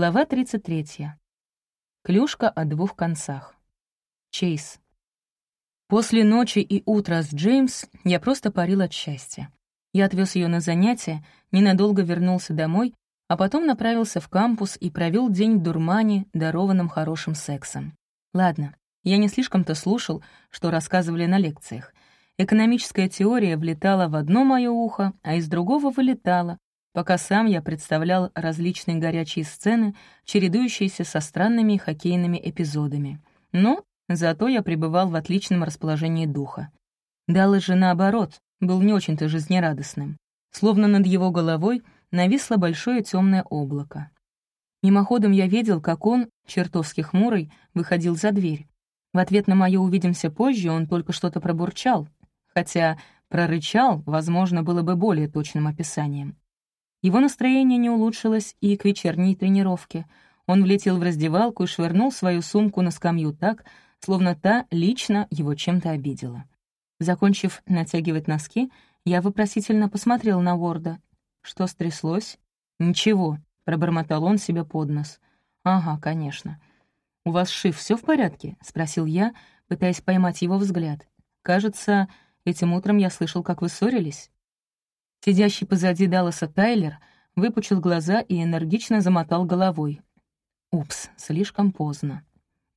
Глава 33. Клюшка о двух концах. Чейз. После ночи и утра с Джеймс я просто парил от счастья. Я отвез ее на занятия, ненадолго вернулся домой, а потом направился в кампус и провел день в дурмане, дарованном хорошим сексом. Ладно, я не слишком-то слушал, что рассказывали на лекциях. Экономическая теория влетала в одно мое ухо, а из другого вылетала, пока сам я представлял различные горячие сцены, чередующиеся со странными хоккейными эпизодами. Но зато я пребывал в отличном расположении духа. Даллас же, наоборот, был не очень-то жизнерадостным. Словно над его головой нависло большое темное облако. Мимоходом я видел, как он, чертовски хмурый, выходил за дверь. В ответ на мое «увидимся позже» он только что-то пробурчал, хотя «прорычал», возможно, было бы более точным описанием. Его настроение не улучшилось и к вечерней тренировке. Он влетел в раздевалку и швырнул свою сумку на скамью так, словно та лично его чем-то обидела. Закончив натягивать носки, я вопросительно посмотрел на Ворда. Что стряслось? «Ничего», — пробормотал он себе под нос. «Ага, конечно». «У вас, Шиф, все в порядке?» — спросил я, пытаясь поймать его взгляд. «Кажется, этим утром я слышал, как вы ссорились». Сидящий позади Далласа Тайлер выпучил глаза и энергично замотал головой. Упс, слишком поздно.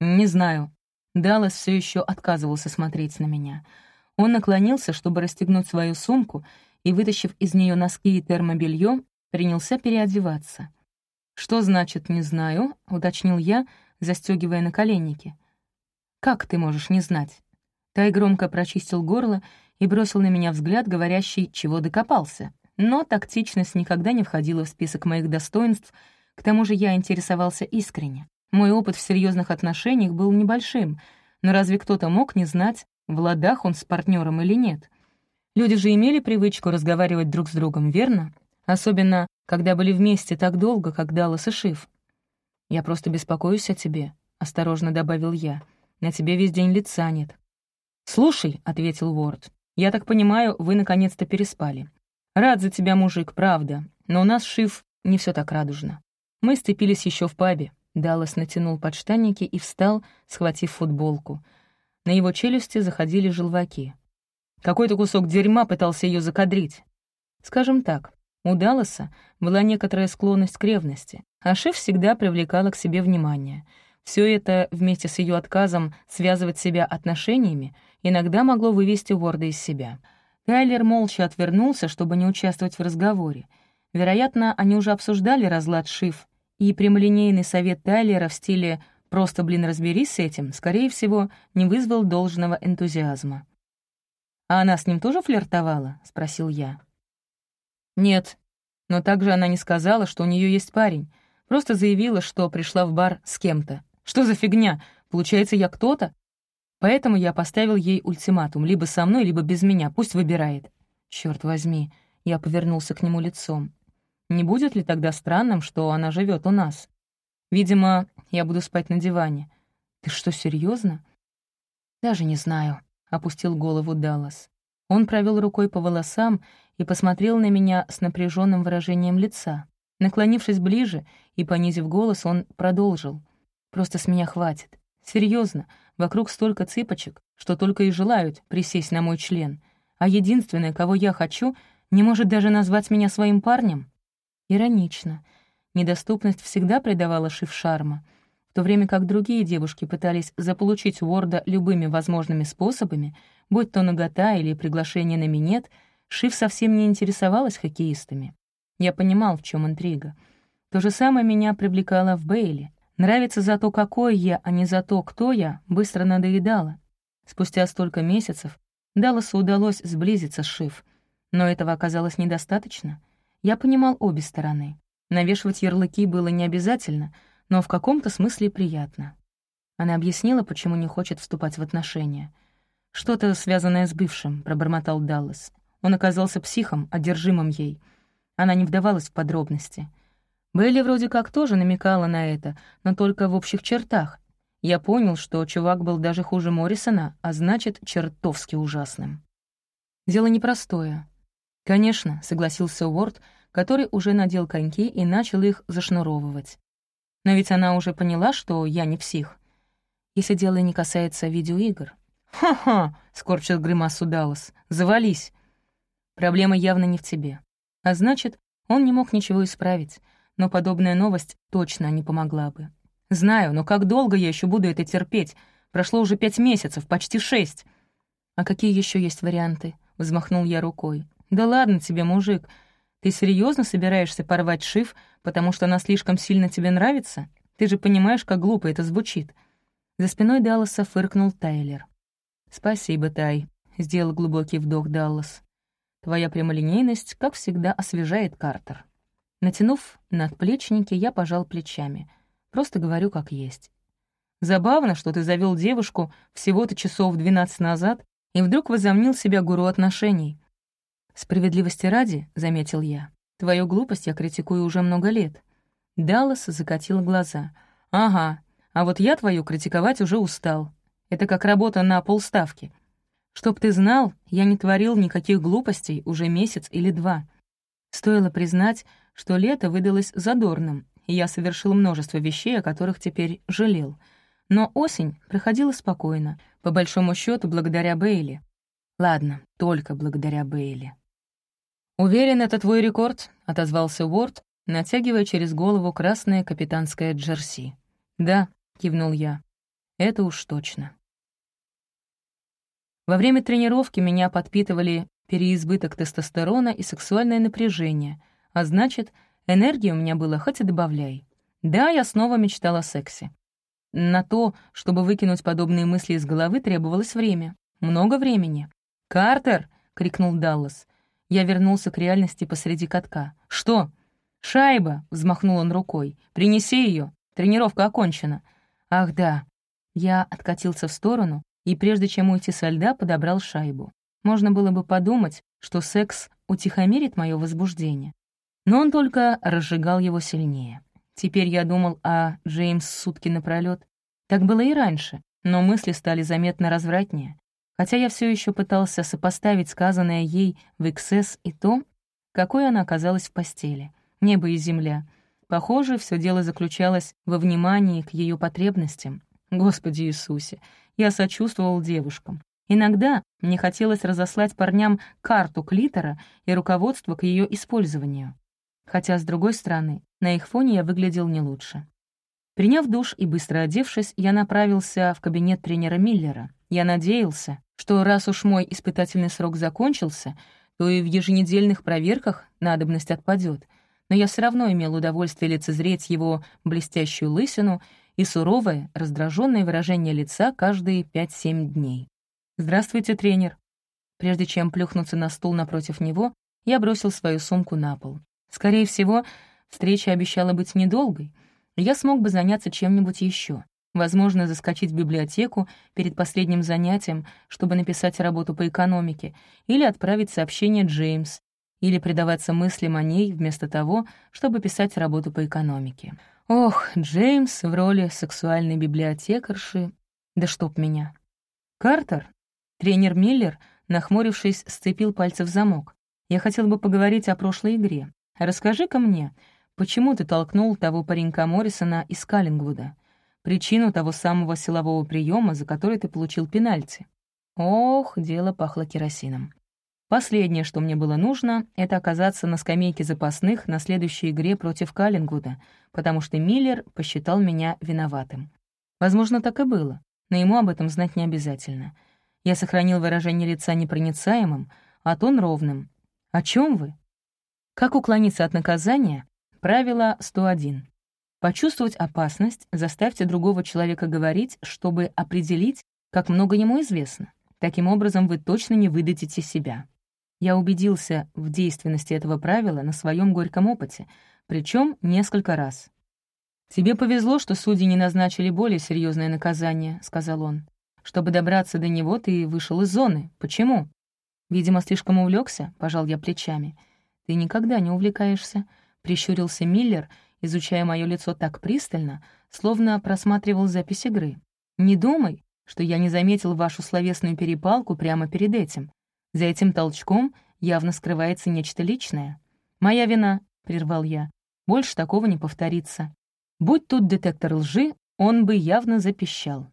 Не знаю. Даллас все еще отказывался смотреть на меня. Он наклонился, чтобы расстегнуть свою сумку, и, вытащив из нее носки и термобелье, принялся переодеваться. «Что значит «не знаю», — уточнил я, застегивая наколенники. «Как ты можешь не знать?» Тай громко прочистил горло и бросил на меня взгляд, говорящий, чего докопался. Но тактичность никогда не входила в список моих достоинств, к тому же я интересовался искренне. Мой опыт в серьезных отношениях был небольшим, но разве кто-то мог не знать, в ладах он с партнером или нет? Люди же имели привычку разговаривать друг с другом, верно? Особенно, когда были вместе так долго, как Даллас и Шиф. «Я просто беспокоюсь о тебе», — осторожно добавил я. «На тебе весь день лица нет». «Слушай», — ответил Уорд, я так понимаю, вы наконец-то переспали. Рад за тебя, мужик, правда. Но у нас, Шиф, не все так радужно. Мы сцепились еще в пабе. Даллас натянул подштанники и встал, схватив футболку. На его челюсти заходили желваки. Какой-то кусок дерьма пытался ее закадрить. Скажем так, у Далласа была некоторая склонность к ревности, а Шиф всегда привлекала к себе внимание. Все это, вместе с ее отказом связывать себя отношениями, иногда могло вывести Уорда из себя. Тайлер молча отвернулся, чтобы не участвовать в разговоре. Вероятно, они уже обсуждали разлад Шиф, и прямолинейный совет Тайлера в стиле «просто, блин, разберись с этим», скорее всего, не вызвал должного энтузиазма. «А она с ним тоже флиртовала?» — спросил я. «Нет, но также она не сказала, что у нее есть парень, просто заявила, что пришла в бар с кем-то. Что за фигня? Получается, я кто-то? Поэтому я поставил ей ультиматум, либо со мной, либо без меня, пусть выбирает. Черт возьми, я повернулся к нему лицом. Не будет ли тогда странным, что она живет у нас? Видимо, я буду спать на диване. Ты что, серьезно? Даже не знаю, опустил голову Даллас. Он провел рукой по волосам и посмотрел на меня с напряженным выражением лица. Наклонившись ближе и понизив голос, он продолжил. «Просто с меня хватит. Серьезно, вокруг столько цыпочек, что только и желают присесть на мой член, а единственное, кого я хочу, не может даже назвать меня своим парнем? Иронично. Недоступность всегда придавала Шиф шарма, в то время как другие девушки пытались заполучить Уорда любыми возможными способами, будь то нагота или приглашение на минет, Шиф совсем не интересовалась хоккеистами. Я понимал, в чем интрига. То же самое меня привлекало в Бейли. Нравится за то, какой я, а не за то, кто я, быстро надоедало. Спустя столько месяцев Далласу удалось сблизиться с Шиф, но этого оказалось недостаточно. Я понимал обе стороны. Навешивать ярлыки было не обязательно, но в каком-то смысле приятно. Она объяснила, почему не хочет вступать в отношения. «Что-то связанное с бывшим», — пробормотал Даллас. Он оказался психом, одержимым ей. Она не вдавалась в подробности — Белли вроде как тоже намекала на это, но только в общих чертах. Я понял, что чувак был даже хуже Моррисона, а значит, чертовски ужасным. Дело непростое. «Конечно», — согласился Уорд, который уже надел коньки и начал их зашнуровывать. Но ведь она уже поняла, что я не псих. Если дело не касается видеоигр. «Ха-ха!» — скорчил гримасу Даллас. «Завались!» Проблема явно не в тебе. А значит, он не мог ничего исправить, но подобная новость точно не помогла бы. Знаю, но как долго я еще буду это терпеть? Прошло уже пять месяцев, почти шесть. А какие еще есть варианты? Взмахнул я рукой. Да ладно тебе, мужик. Ты серьезно собираешься порвать шиф, потому что она слишком сильно тебе нравится? Ты же понимаешь, как глупо это звучит. За спиной Далласа фыркнул Тайлер. «Спасибо, Тай», — сделал глубокий вдох Даллас. «Твоя прямолинейность, как всегда, освежает Картер». Натянув надплечники, я пожал плечами. Просто говорю, как есть. Забавно, что ты завел девушку всего-то часов двенадцать назад и вдруг возомнил себя гуру отношений. «Справедливости ради», — заметил я, — «твою глупость я критикую уже много лет». Даллас закатил глаза. «Ага, а вот я твою критиковать уже устал. Это как работа на полставки. Чтоб ты знал, я не творил никаких глупостей уже месяц или два. Стоило признать, что лето выдалось задорным, и я совершил множество вещей, о которых теперь жалел. Но осень проходила спокойно, по большому счету благодаря Бейли. Ладно, только благодаря Бейли. «Уверен, это твой рекорд», — отозвался Уорд, натягивая через голову красное капитанское джерси. «Да», — кивнул я, — «это уж точно». Во время тренировки меня подпитывали переизбыток тестостерона и сексуальное напряжение, а значит, энергии у меня было хоть и добавляй. Да, я снова мечтала о сексе. На то, чтобы выкинуть подобные мысли из головы, требовалось время. Много времени. «Картер!» — крикнул Даллас. Я вернулся к реальности посреди катка. «Что?» «Шайба!» — взмахнул он рукой. «Принеси ее. Тренировка окончена». «Ах да». Я откатился в сторону, и прежде чем уйти со льда, подобрал шайбу. Можно было бы подумать, что секс утихомирит мое возбуждение. Но он только разжигал его сильнее. Теперь я думал о Джеймс сутки напролёт. Так было и раньше, но мысли стали заметно развратнее. Хотя я все еще пытался сопоставить сказанное ей в XS и то, какой она оказалась в постели. Небо и земля. Похоже, все дело заключалось во внимании к ее потребностям. Господи Иисусе, я сочувствовал девушкам. Иногда мне хотелось разослать парням карту клитора и руководство к ее использованию. Хотя, с другой стороны, на их фоне я выглядел не лучше. Приняв душ и быстро одевшись, я направился в кабинет тренера Миллера. Я надеялся, что раз уж мой испытательный срок закончился, то и в еженедельных проверках надобность отпадет. Но я все равно имел удовольствие лицезреть его блестящую лысину и суровое, раздраженное выражение лица каждые 5-7 дней. «Здравствуйте, тренер». Прежде чем плюхнуться на стул напротив него, я бросил свою сумку на пол. Скорее всего, встреча обещала быть недолгой, я смог бы заняться чем-нибудь еще. Возможно, заскочить в библиотеку перед последним занятием, чтобы написать работу по экономике, или отправить сообщение Джеймс, или предаваться мыслям о ней вместо того, чтобы писать работу по экономике. Ох, Джеймс в роли сексуальной библиотекарши. Да чтоб меня. Картер? Тренер Миллер, нахмурившись, сцепил пальцы в замок. Я хотел бы поговорить о прошлой игре. Расскажи-ка мне, почему ты толкнул того паренька Моррисона из Каллингвуда? Причину того самого силового приема, за который ты получил пенальти. Ох, дело пахло керосином. Последнее, что мне было нужно, это оказаться на скамейке запасных на следующей игре против Каллингвуда, потому что Миллер посчитал меня виноватым. Возможно, так и было, но ему об этом знать не обязательно. Я сохранил выражение лица непроницаемым, а тон ровным. «О чем вы?» Как уклониться от наказания? Правило 101. Почувствовать опасность, заставьте другого человека говорить, чтобы определить, как много ему известно. Таким образом, вы точно не выдадите себя. Я убедился в действенности этого правила на своем горьком опыте, причем несколько раз. «Тебе повезло, что судьи не назначили более серьезное наказание», — сказал он. «Чтобы добраться до него, ты вышел из зоны. Почему?» «Видимо, слишком увлекся, пожал я плечами. «Ты никогда не увлекаешься», — прищурился Миллер, изучая мое лицо так пристально, словно просматривал запись игры. «Не думай, что я не заметил вашу словесную перепалку прямо перед этим. За этим толчком явно скрывается нечто личное. «Моя вина», — прервал я. «Больше такого не повторится». Будь тут детектор лжи, он бы явно запищал.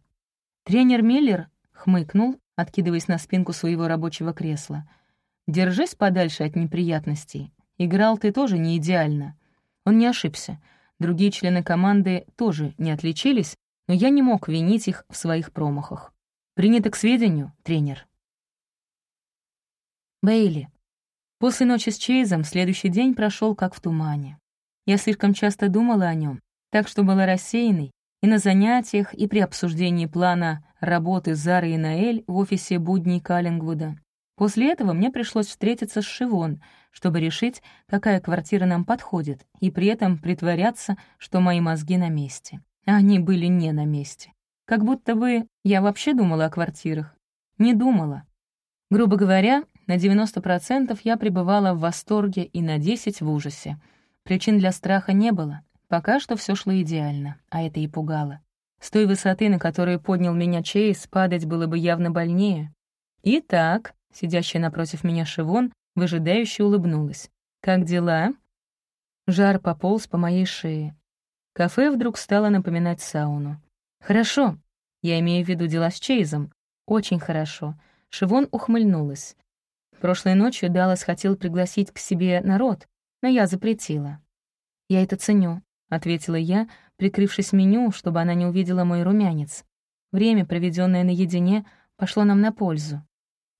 Тренер Миллер хмыкнул, откидываясь на спинку своего рабочего кресла. «Держись подальше от неприятностей. Играл ты тоже не идеально». Он не ошибся. Другие члены команды тоже не отличились, но я не мог винить их в своих промахах. Принято к сведению, тренер. Бейли. После ночи с Чейзом следующий день прошел как в тумане. Я слишком часто думала о нем, так что была рассеянной и на занятиях, и при обсуждении плана работы Зары и Наэль в офисе будней Каллингвуда. После этого мне пришлось встретиться с Шивон, чтобы решить, какая квартира нам подходит, и при этом притворяться, что мои мозги на месте. А они были не на месте. Как будто бы я вообще думала о квартирах. Не думала. Грубо говоря, на 90% я пребывала в восторге и на 10% в ужасе. Причин для страха не было. Пока что все шло идеально, а это и пугало. С той высоты, на которую поднял меня Чейз, падать было бы явно больнее. Итак, сидящая напротив меня Шивон, выжидающе улыбнулась. «Как дела?» Жар пополз по моей шее. Кафе вдруг стало напоминать сауну. «Хорошо. Я имею в виду дела с Чейзом. Очень хорошо». Шивон ухмыльнулась. Прошлой ночью Даллас хотел пригласить к себе народ, но я запретила. «Я это ценю», — ответила я, прикрывшись меню, чтобы она не увидела мой румянец. Время, проведенное наедине, пошло нам на пользу.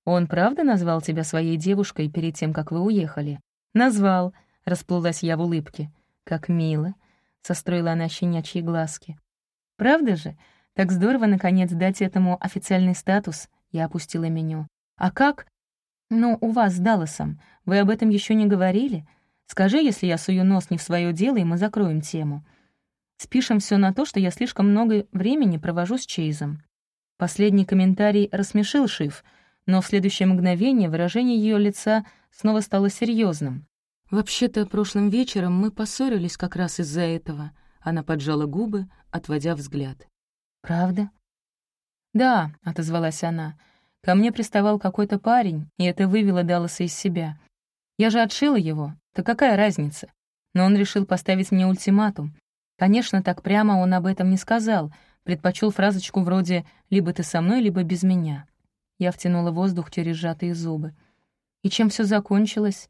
«Он правда назвал тебя своей девушкой перед тем, как вы уехали?» «Назвал», — расплылась я в улыбке. «Как мило», — состроила она щенячьи глазки. «Правда же? Так здорово, наконец, дать этому официальный статус», — я опустила меню. «А как?» «Ну, у вас с Далласом. Вы об этом еще не говорили? Скажи, если я сую нос не в свое дело, и мы закроем тему. Спишем все на то, что я слишком много времени провожу с Чейзом». Последний комментарий рассмешил Шиф, но в следующее мгновение выражение ее лица снова стало серьезным. «Вообще-то, прошлым вечером мы поссорились как раз из-за этого». Она поджала губы, отводя взгляд. «Правда?» «Да», — отозвалась она. «Ко мне приставал какой-то парень, и это вывело Далласа из себя. Я же отшила его, так какая разница? Но он решил поставить мне ультиматум. Конечно, так прямо он об этом не сказал, предпочел фразочку вроде «либо ты со мной, либо без меня». Я втянула воздух через сжатые зубы. И чем все закончилось?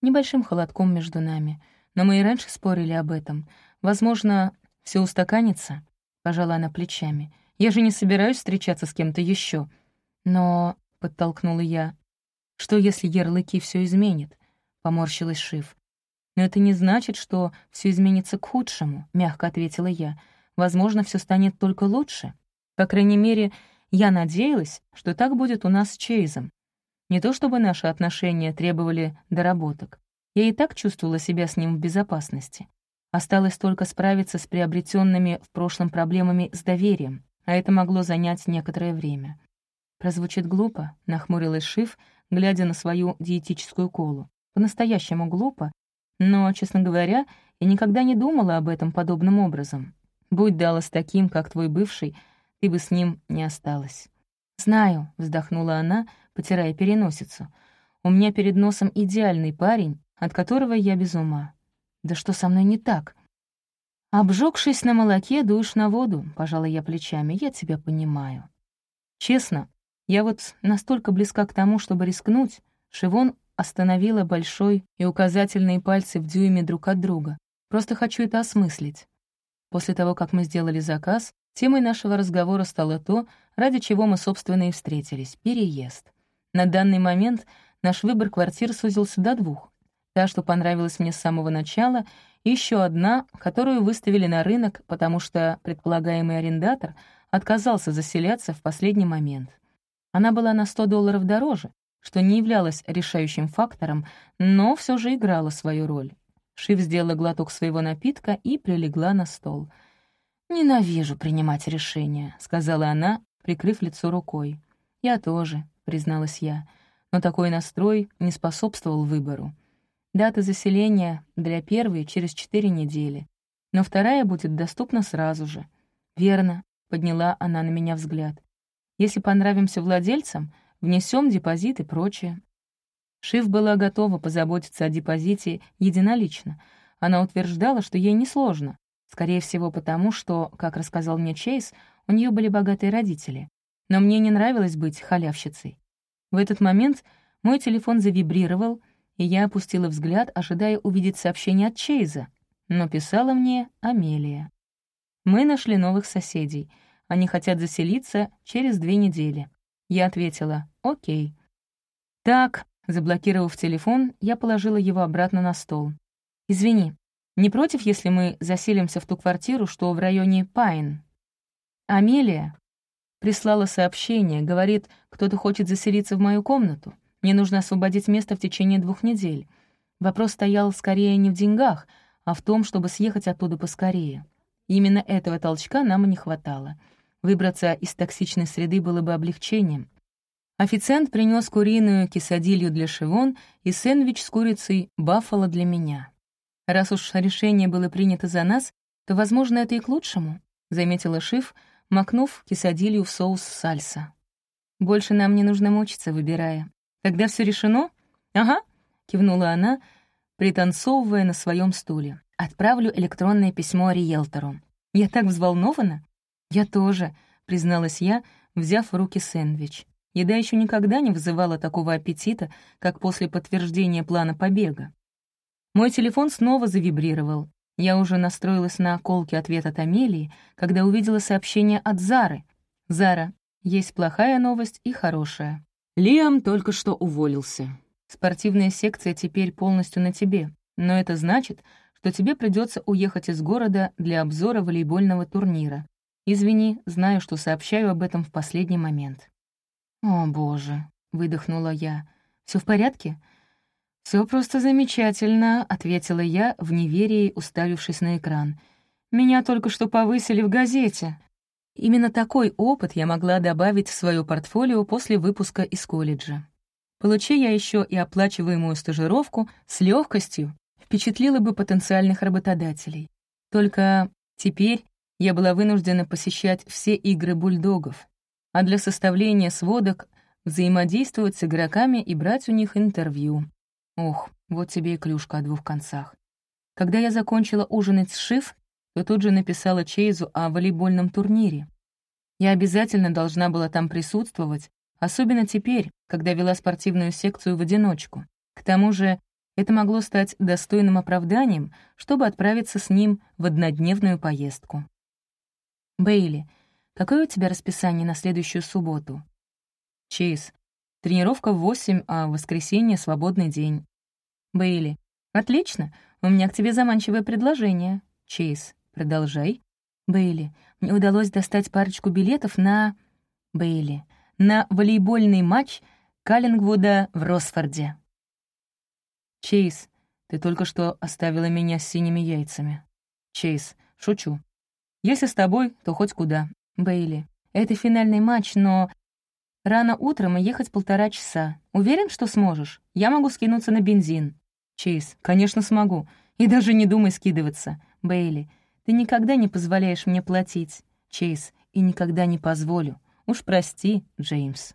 небольшим холодком между нами. Но мы и раньше спорили об этом. Возможно, все устаканится?» — пожала она плечами. «Я же не собираюсь встречаться с кем-то еще. Но...» — подтолкнула я. «Что, если ярлыки все изменит?» — поморщилась Шиф. «Но это не значит, что все изменится к худшему», — мягко ответила я. «Возможно, все станет только лучше. По крайней мере, я надеялась, что так будет у нас с Чейзом. Не то чтобы наши отношения требовали доработок. Я и так чувствовала себя с ним в безопасности. Осталось только справиться с приобретенными в прошлом проблемами с доверием, а это могло занять некоторое время. Прозвучит глупо, нахмурилась Шиф, глядя на свою диетическую колу. По-настоящему глупо, но, честно говоря, я никогда не думала об этом подобным образом. Будь Даллас таким, как твой бывший, ты бы с ним не осталась. «Знаю», — вздохнула она, потирая переносицу. «У меня перед носом идеальный парень, от которого я без ума. Да что со мной не так?» «Обжегшись на молоке, дуешь на воду», — пожала я плечами, — «я тебя понимаю». Честно, я вот настолько близка к тому, чтобы рискнуть, Шивон остановила большой и указательные пальцы в дюйме друг от друга. Просто хочу это осмыслить. После того, как мы сделали заказ, темой нашего разговора стало то, ради чего мы, собственно, и встретились — переезд. На данный момент наш выбор квартир сузился до двух. Та, что понравилась мне с самого начала, и еще одна, которую выставили на рынок, потому что предполагаемый арендатор отказался заселяться в последний момент. Она была на 100 долларов дороже, что не являлось решающим фактором, но все же играла свою роль. Шив сделала глоток своего напитка и прилегла на стол. «Ненавижу принимать решения», — сказала она, прикрыв лицо рукой. «Я тоже», — призналась я, но такой настрой не способствовал выбору. Дата заселения для первой через четыре недели, но вторая будет доступна сразу же. «Верно», — подняла она на меня взгляд. «Если понравимся владельцам, внесем депозит и прочее». Шиф была готова позаботиться о депозите единолично. Она утверждала, что ей несложно. Скорее всего, потому что, как рассказал мне Чейз, у нее были богатые родители. Но мне не нравилось быть халявщицей. В этот момент мой телефон завибрировал, и я опустила взгляд, ожидая увидеть сообщение от Чейза. Но писала мне Амелия. Мы нашли новых соседей. Они хотят заселиться через две недели. Я ответила «Окей». «Так», заблокировав телефон, я положила его обратно на стол. «Извини, не против, если мы заселимся в ту квартиру, что в районе Пайн?» Амелия прислала сообщение, говорит, кто-то хочет заселиться в мою комнату. Мне нужно освободить место в течение двух недель. Вопрос стоял скорее не в деньгах, а в том, чтобы съехать оттуда поскорее. Именно этого толчка нам и не хватало — Выбраться из токсичной среды было бы облегчением. Официант принес куриную кисадилью для Шивон и сэндвич с курицей «Баффало» для меня. «Раз уж решение было принято за нас, то, возможно, это и к лучшему», — заметила Шив, макнув кисадилью в соус сальса. «Больше нам не нужно мучиться, выбирая. Тогда все решено?» «Ага», — кивнула она, пританцовывая на своем стуле. «Отправлю электронное письмо риэлтору. Я так взволнована. «Я тоже», — призналась я, взяв в руки сэндвич. Еда еще никогда не вызывала такого аппетита, как после подтверждения плана побега. Мой телефон снова завибрировал. Я уже настроилась на колкий ответ от Амелии, когда увидела сообщение от Зары. «Зара, есть плохая новость и хорошая. Лиам только что уволился. Спортивная секция теперь полностью на тебе, но это значит, что тебе придется уехать из города для обзора волейбольного турнира. Извини, знаю, что сообщаю об этом в последний момент». «О, боже», — выдохнула я. Все в порядке?» Все просто замечательно», — ответила я в неверии, уставившись на экран. «Меня только что повысили в газете». Именно такой опыт я могла добавить в свое портфолио после выпуска из колледжа. Получи я еще и оплачиваемую стажировку, с легкостью впечатлила бы потенциальных работодателей. Только теперь я была вынуждена посещать все игры бульдогов, а для составления сводок взаимодействовать с игроками и брать у них интервью. Ох, вот тебе и клюшка о двух концах. Когда я закончила ужинать с Шиф, то тут же написала Чейзу о волейбольном турнире. Я обязательно должна была там присутствовать, особенно теперь, когда вела спортивную секцию в одиночку. К тому же это могло стать достойным оправданием, чтобы отправиться с ним в однодневную поездку. «Бейли, какое у тебя расписание на следующую субботу?» «Чейз, тренировка в восемь, а в воскресенье — свободный день». «Бейли, отлично, у меня к тебе заманчивое предложение». «Чейз, продолжай». «Бейли, мне удалось достать парочку билетов на...» «Бейли, на волейбольный матч Каллингвуда в Росфорде». «Чейз, ты только что оставила меня с синими яйцами». «Чейз, шучу. Если с тобой, то хоть куда. Бейли, это финальный матч, но... Рано утром и ехать полтора часа. Уверен, что сможешь? Я могу скинуться на бензин. Чейз, конечно, смогу. И даже не думай скидываться. Бейли, ты никогда не позволяешь мне платить. Чейз, и никогда не позволю. Уж прости, Джеймс.